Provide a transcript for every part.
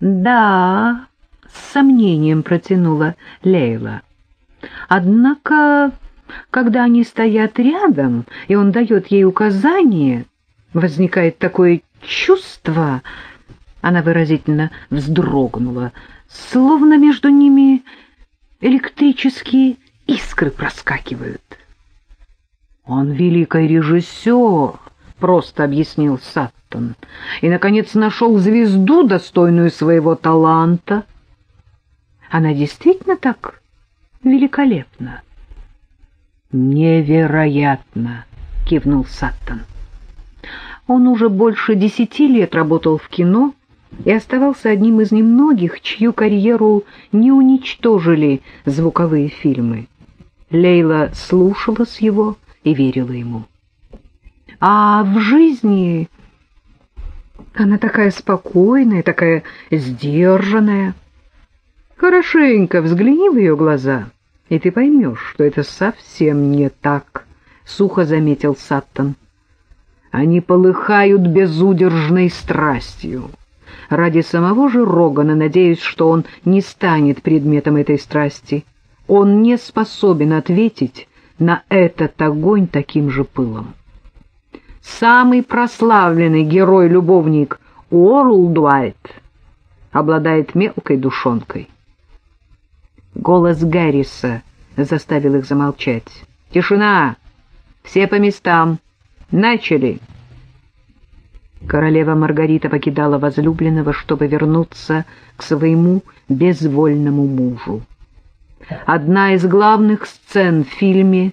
Да, с сомнением протянула Лейла. Однако, когда они стоят рядом, и он дает ей указание, возникает такое чувство... Она выразительно вздрогнула, словно между ними электрические искры проскакивают. «Он великий режиссер», — просто объяснил Саттон, и, наконец, нашел звезду, достойную своего таланта. Она действительно так великолепна. «Невероятно!» — кивнул Саттон. Он уже больше десяти лет работал в кино и оставался одним из немногих, чью карьеру не уничтожили звуковые фильмы. Лейла слушалась его и верила ему. А в жизни она такая спокойная, такая сдержанная. Хорошенько взгляни в ее глаза, и ты поймешь, что это совсем не так, — сухо заметил Саттон. Они полыхают безудержной страстью. Ради самого же Рогана надеюсь, что он не станет предметом этой страсти. Он не способен ответить на этот огонь таким же пылом. Самый прославленный герой-любовник Уорлдуайт обладает мелкой душонкой. Голос Гарриса заставил их замолчать. «Тишина! Все по местам! Начали!» Королева Маргарита покидала возлюбленного, чтобы вернуться к своему безвольному мужу. Одна из главных сцен в фильме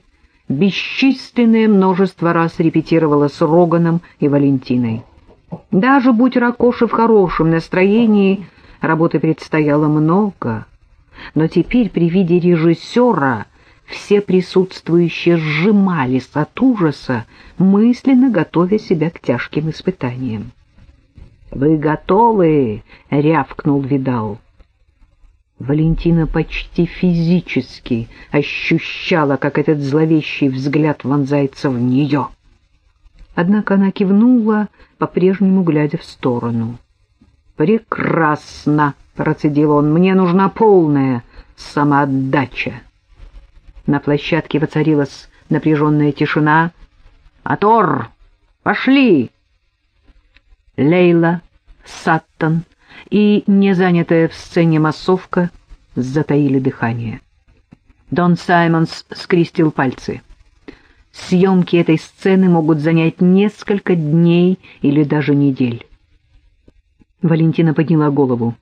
бесчисленное множество раз репетировала с Роганом и Валентиной. Даже будь Ракоши в хорошем настроении, работы предстояло много — но теперь при виде режиссера все присутствующие сжимались от ужаса, мысленно готовя себя к тяжким испытаниям. «Вы готовы?» — рявкнул Видал. Валентина почти физически ощущала, как этот зловещий взгляд вонзается в нее. Однако она кивнула, по-прежнему глядя в сторону. «Прекрасно!» — процедил он. «Мне нужна полная самоотдача». На площадке воцарилась напряженная тишина. «Атор! Пошли!» Лейла, Саттон и незанятая в сцене массовка затаили дыхание. Дон Саймонс скрестил пальцы. Съемки этой сцены могут занять несколько дней или даже недель. Валентина подняла голову.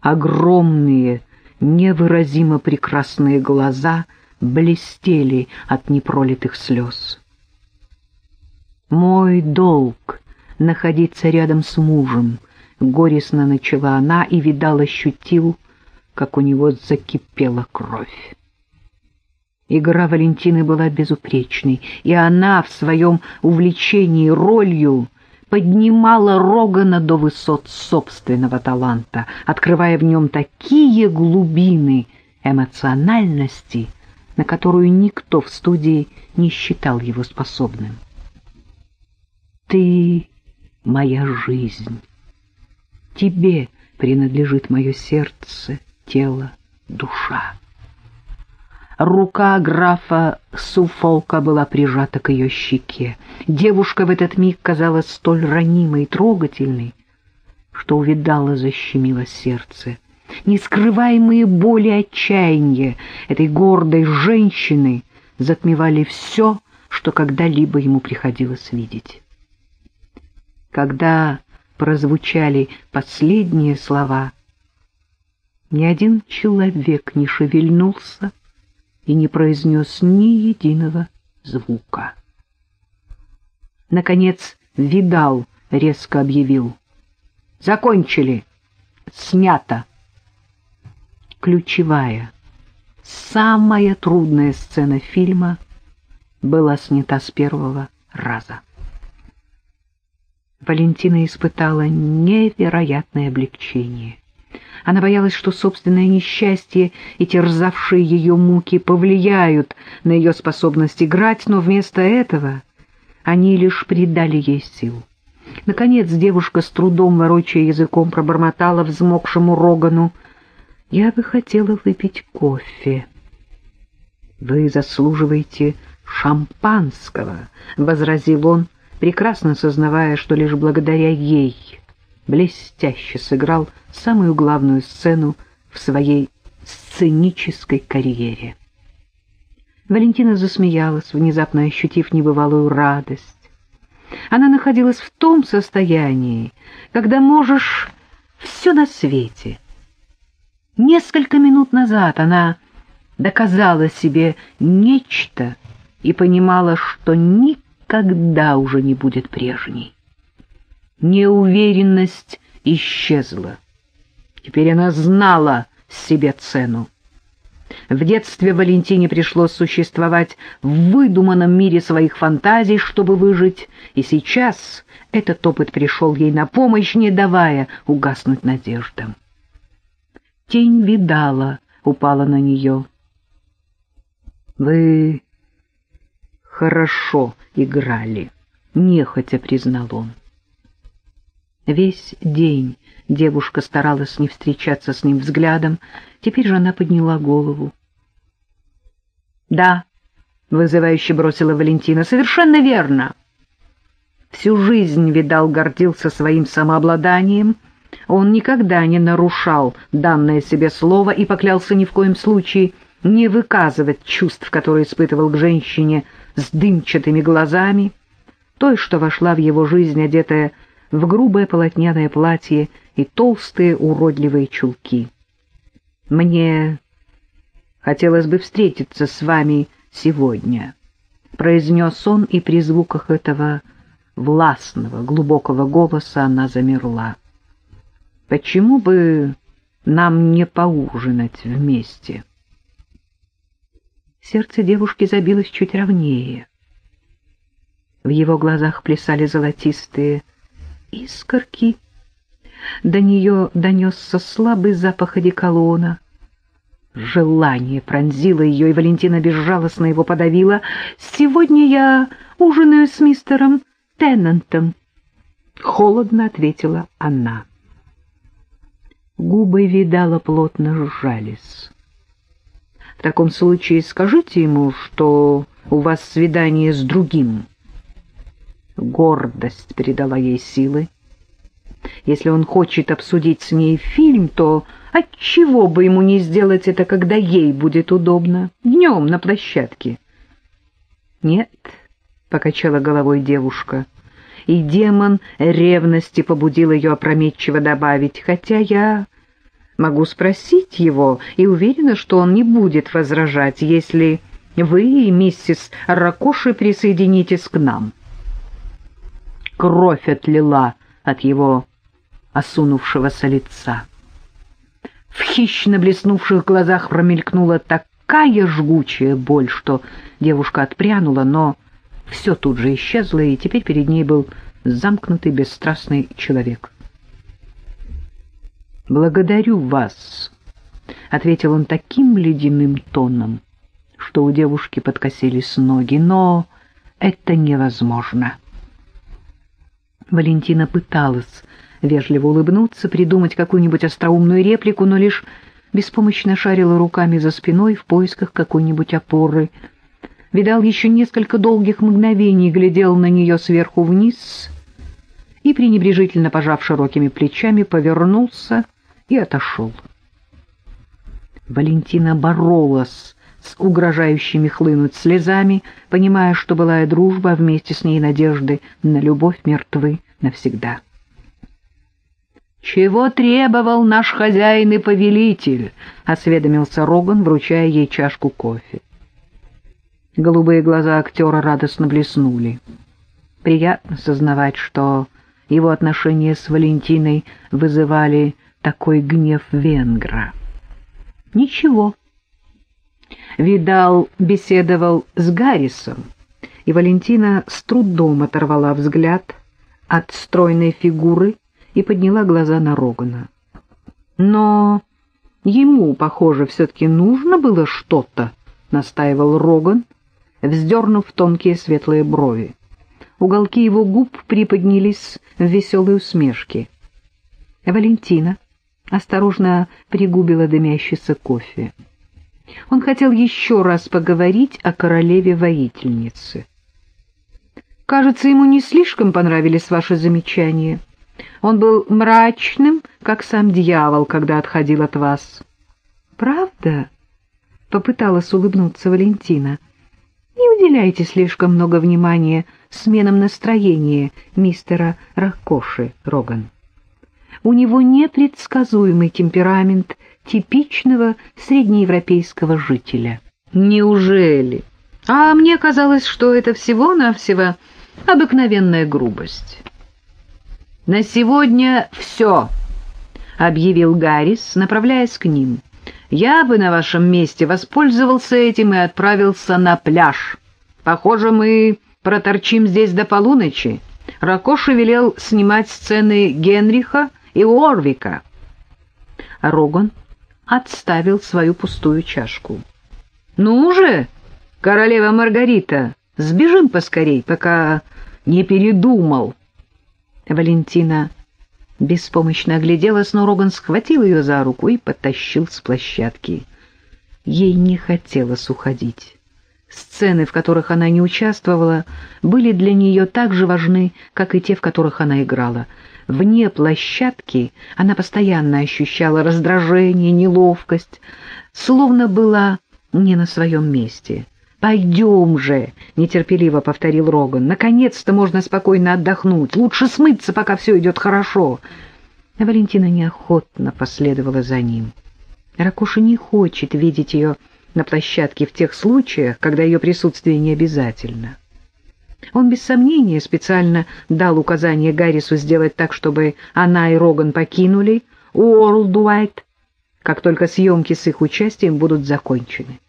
Огромные, невыразимо прекрасные глаза блестели от непролитых слез. «Мой долг — находиться рядом с мужем», — горестно начала она, и видал ощутил, как у него закипела кровь. Игра Валентины была безупречной, и она в своем увлечении ролью поднимала Рогана до высот собственного таланта, открывая в нем такие глубины эмоциональности, на которую никто в студии не считал его способным. «Ты — моя жизнь. Тебе принадлежит мое сердце, тело, душа». Рука графа Суфолка была прижата к ее щеке. Девушка в этот миг казалась столь ранимой и трогательной, что увидала, защемило сердце. Нескрываемые боли отчаяния этой гордой женщины затмевали все, что когда-либо ему приходилось видеть. Когда прозвучали последние слова, ни один человек не шевельнулся, и не произнес ни единого звука. Наконец Видал резко объявил. «Закончили! Снято!» Ключевая, самая трудная сцена фильма была снята с первого раза. Валентина испытала невероятное облегчение. Она боялась, что собственное несчастье и терзавшие ее муки повлияют на ее способность играть, но вместо этого они лишь придали ей сил. Наконец девушка с трудом, ворочая языком, пробормотала взмокшему Рогану. «Я бы хотела выпить кофе». «Вы заслуживаете шампанского», — возразил он, прекрасно сознавая, что лишь благодаря ей блестяще сыграл самую главную сцену в своей сценической карьере. Валентина засмеялась, внезапно ощутив небывалую радость. Она находилась в том состоянии, когда можешь все на свете. Несколько минут назад она доказала себе нечто и понимала, что никогда уже не будет прежней. Неуверенность исчезла. Теперь она знала себе цену. В детстве Валентине пришлось существовать в выдуманном мире своих фантазий, чтобы выжить, и сейчас этот опыт пришел ей на помощь, не давая угаснуть надеждам. Тень видала, упала на нее. «Вы хорошо играли», — нехотя признал он. Весь день девушка старалась не встречаться с ним взглядом, теперь же она подняла голову. «Да», — вызывающе бросила Валентина, — «совершенно верно». Всю жизнь, видал, гордился своим самообладанием, он никогда не нарушал данное себе слово и поклялся ни в коем случае не выказывать чувств, которые испытывал к женщине с дымчатыми глазами, той, что вошла в его жизнь, одетая в грубое полотняное платье и толстые уродливые чулки. «Мне хотелось бы встретиться с вами сегодня», — произнес он, и при звуках этого властного, глубокого голоса она замерла. «Почему бы нам не поужинать вместе?» Сердце девушки забилось чуть ровнее. В его глазах плясали золотистые искорки. До нее донесся слабый запах одеколона. Желание пронзило ее, и Валентина безжалостно его подавила. «Сегодня я ужинаю с мистером Теннантом», — холодно ответила она. Губы видала плотно сжались. «В таком случае скажите ему, что у вас свидание с другим». Гордость передала ей силы. Если он хочет обсудить с ней фильм, то отчего бы ему не сделать это, когда ей будет удобно, днем на площадке? Нет, — покачала головой девушка, и демон ревности побудил ее опрометчиво добавить, хотя я могу спросить его и уверена, что он не будет возражать, если вы и миссис Ракоши присоединитесь к нам кровь отлила от его осунувшегося лица. В хищно блеснувших глазах промелькнула такая жгучая боль, что девушка отпрянула, но все тут же исчезло, и теперь перед ней был замкнутый бесстрастный человек. «Благодарю вас», — ответил он таким ледяным тоном, что у девушки подкосились ноги, — «но это невозможно». Валентина пыталась вежливо улыбнуться, придумать какую-нибудь остроумную реплику, но лишь беспомощно шарила руками за спиной в поисках какой-нибудь опоры. Видал еще несколько долгих мгновений, глядел на нее сверху вниз и, пренебрежительно пожав широкими плечами, повернулся и отошел. Валентина боролась с угрожающими хлынуть слезами, понимая, что былая дружба, вместе с ней надежды на любовь мертвы навсегда. «Чего требовал наш хозяин и повелитель?» — осведомился Роган, вручая ей чашку кофе. Голубые глаза актера радостно блеснули. Приятно сознавать, что его отношения с Валентиной вызывали такой гнев венгра. «Ничего», Видал беседовал с Гаррисом, и Валентина с трудом оторвала взгляд от стройной фигуры и подняла глаза на Рогана. Но ему, похоже, все-таки нужно было что-то, — настаивал Роган, вздернув тонкие светлые брови. уголки его губ приподнялись в веселой усмешке. Валентина осторожно пригубила дымящийся кофе. Он хотел еще раз поговорить о королеве-воительнице. «Кажется, ему не слишком понравились ваши замечания. Он был мрачным, как сам дьявол, когда отходил от вас». «Правда?» — попыталась улыбнуться Валентина. «Не уделяйте слишком много внимания сменам настроения мистера Ракоши, Роган. У него непредсказуемый темперамент типичного среднеевропейского жителя. Неужели? А мне казалось, что это всего-навсего обыкновенная грубость. «На сегодня все», — объявил Гаррис, направляясь к ним. «Я бы на вашем месте воспользовался этим и отправился на пляж. Похоже, мы проторчим здесь до полуночи». Ракоши велел снимать сцены Генриха и Уорвика. Роган отставил свою пустую чашку. «Ну же, королева Маргарита, сбежим поскорей, пока не передумал». Валентина беспомощно огляделась, но Роган схватил ее за руку и потащил с площадки. Ей не хотелось уходить. Сцены, в которых она не участвовала, были для нее так же важны, как и те, в которых она играла — Вне площадки она постоянно ощущала раздражение, неловкость, словно была не на своем месте. «Пойдем же!» — нетерпеливо повторил Роган. «Наконец-то можно спокойно отдохнуть. Лучше смыться, пока все идет хорошо». Валентина неохотно последовала за ним. Ракуша не хочет видеть ее на площадке в тех случаях, когда ее присутствие не обязательно. Он без сомнения специально дал указание Гаррису сделать так, чтобы она и Роган покинули Уорлдуайт, как только съемки с их участием будут закончены.